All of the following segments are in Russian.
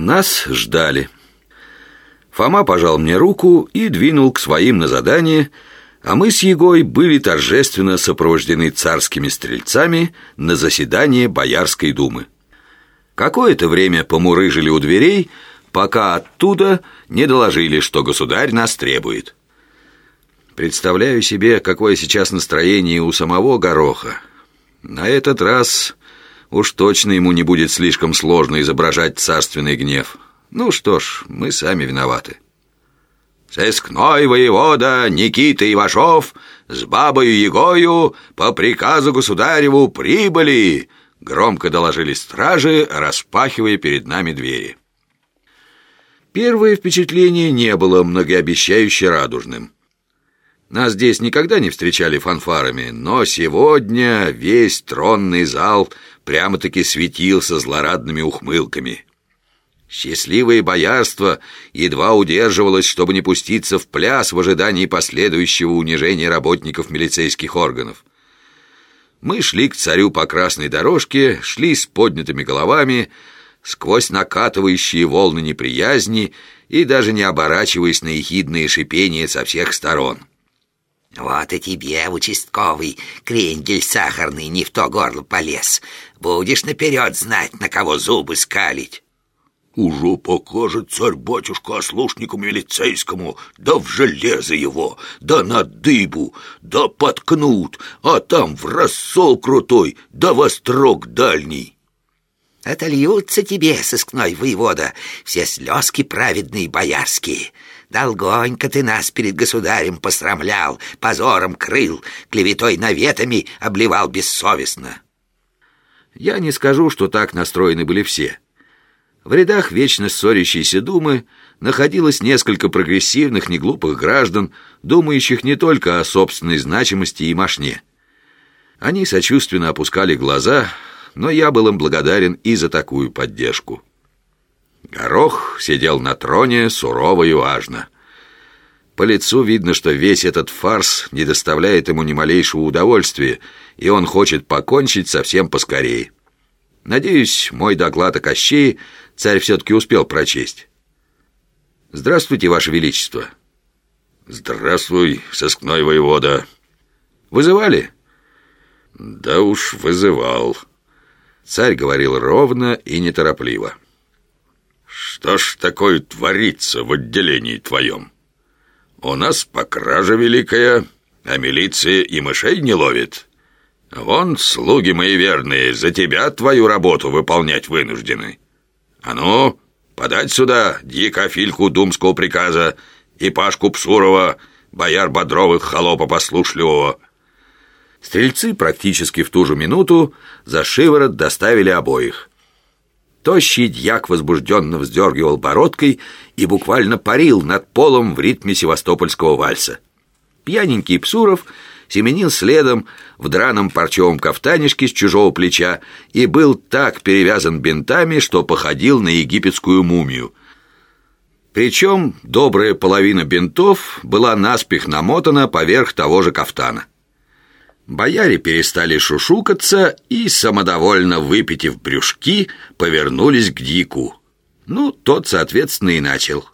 Нас ждали. Фома пожал мне руку и двинул к своим на задание, а мы с Егой были торжественно сопровождены царскими стрельцами на заседание Боярской думы. Какое-то время помурыжили у дверей, пока оттуда не доложили, что государь нас требует. Представляю себе, какое сейчас настроение у самого Гороха. На этот раз Уж точно ему не будет слишком сложно изображать царственный гнев. Ну что ж, мы сами виноваты. Сыскной воевода Никита Ивашов с бабою Егою по приказу государеву прибыли, громко доложили стражи, распахивая перед нами двери. Первое впечатление не было многообещающе радужным. Нас здесь никогда не встречали фанфарами, но сегодня весь тронный зал прямо-таки светился злорадными ухмылками. Счастливое боярство едва удерживалось, чтобы не пуститься в пляс в ожидании последующего унижения работников милицейских органов. Мы шли к царю по красной дорожке, шли с поднятыми головами, сквозь накатывающие волны неприязни и даже не оборачиваясь на ехидные шипения со всех сторон. Вот и тебе, участковый, крендель сахарный не в то горло полез. Будешь наперед знать, на кого зубы скалить. Уже покажет царь-батюшка ослушнику милицейскому, да в железо его, да на дыбу, да подкнут, а там в рассол крутой, да во строк дальний. Отольются тебе, сыскной воевода, все слезки праведные боярские. Долгонько ты нас перед государем посрамлял, позором крыл, клеветой наветами обливал бессовестно. Я не скажу, что так настроены были все. В рядах вечно ссорящейся думы находилось несколько прогрессивных, неглупых граждан, думающих не только о собственной значимости и мошне. Они сочувственно опускали глаза, но я был им благодарен и за такую поддержку. Горох сидел на троне сурово и важно. По лицу видно, что весь этот фарс не доставляет ему ни малейшего удовольствия, и он хочет покончить совсем поскорее. Надеюсь, мой доклад о Кощее царь все-таки успел прочесть. «Здравствуйте, Ваше Величество!» «Здравствуй, сыскной воевода!» «Вызывали?» «Да уж вызывал!» Царь говорил ровно и неторопливо. «Что ж такое творится в отделении твоем? У нас по краже великая, а милиция и мышей не ловит. Вон, слуги мои верные, за тебя твою работу выполнять вынуждены. А ну, подать сюда дьякофильку думского приказа и Пашку Псурова, бояр Бодровых, холопа послушливого». Стрельцы практически в ту же минуту за шиворот доставили обоих. Тощий дьяк возбужденно вздергивал бородкой и буквально парил над полом в ритме севастопольского вальса. Пьяненький Псуров семенил следом в драном парчевом кафтанишке с чужого плеча и был так перевязан бинтами, что походил на египетскую мумию. Причем добрая половина бинтов была наспех намотана поверх того же кафтана. Бояре перестали шушукаться и, самодовольно выпитив брюшки, повернулись к Дику. Ну, тот, соответственно, и начал.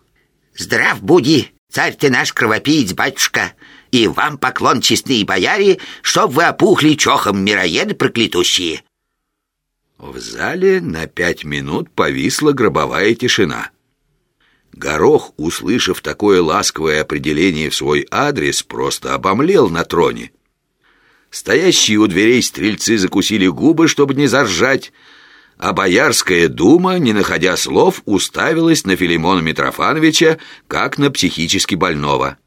«Здрав буди, царь ты наш кровопиец, батюшка, и вам поклон честные бояре, чтоб вы опухли чохом мироеды проклятущие». В зале на пять минут повисла гробовая тишина. Горох, услышав такое ласковое определение в свой адрес, просто обомлел на троне. Стоящие у дверей стрельцы закусили губы, чтобы не заржать, а Боярская дума, не находя слов, уставилась на Филимона Митрофановича, как на психически больного.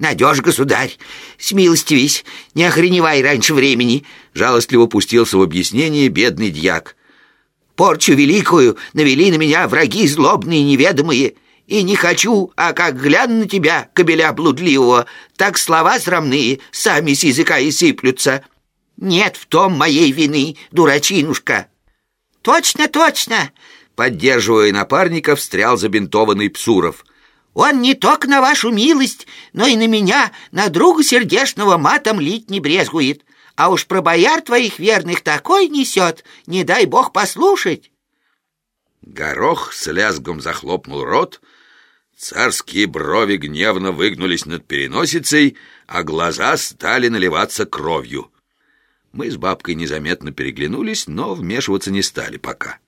«Надежь, государь, смилостивись, не охреневай раньше времени», жалостливо пустился в объяснение бедный дьяк. «Порчу великую навели на меня враги злобные неведомые». И не хочу, а как гляну на тебя, кобеля блудливого, так слова срамные сами с языка и сыплются. Нет в том моей вины, дурачинушка». «Точно, точно!» Поддерживая напарника, встрял забинтованный Псуров. «Он не только на вашу милость, но и на меня, на друга сердечного матом лить не брезгует. А уж про бояр твоих верных такой несет, не дай бог послушать». Горох с лязгом захлопнул рот, царские брови гневно выгнулись над переносицей, а глаза стали наливаться кровью. Мы с бабкой незаметно переглянулись, но вмешиваться не стали пока.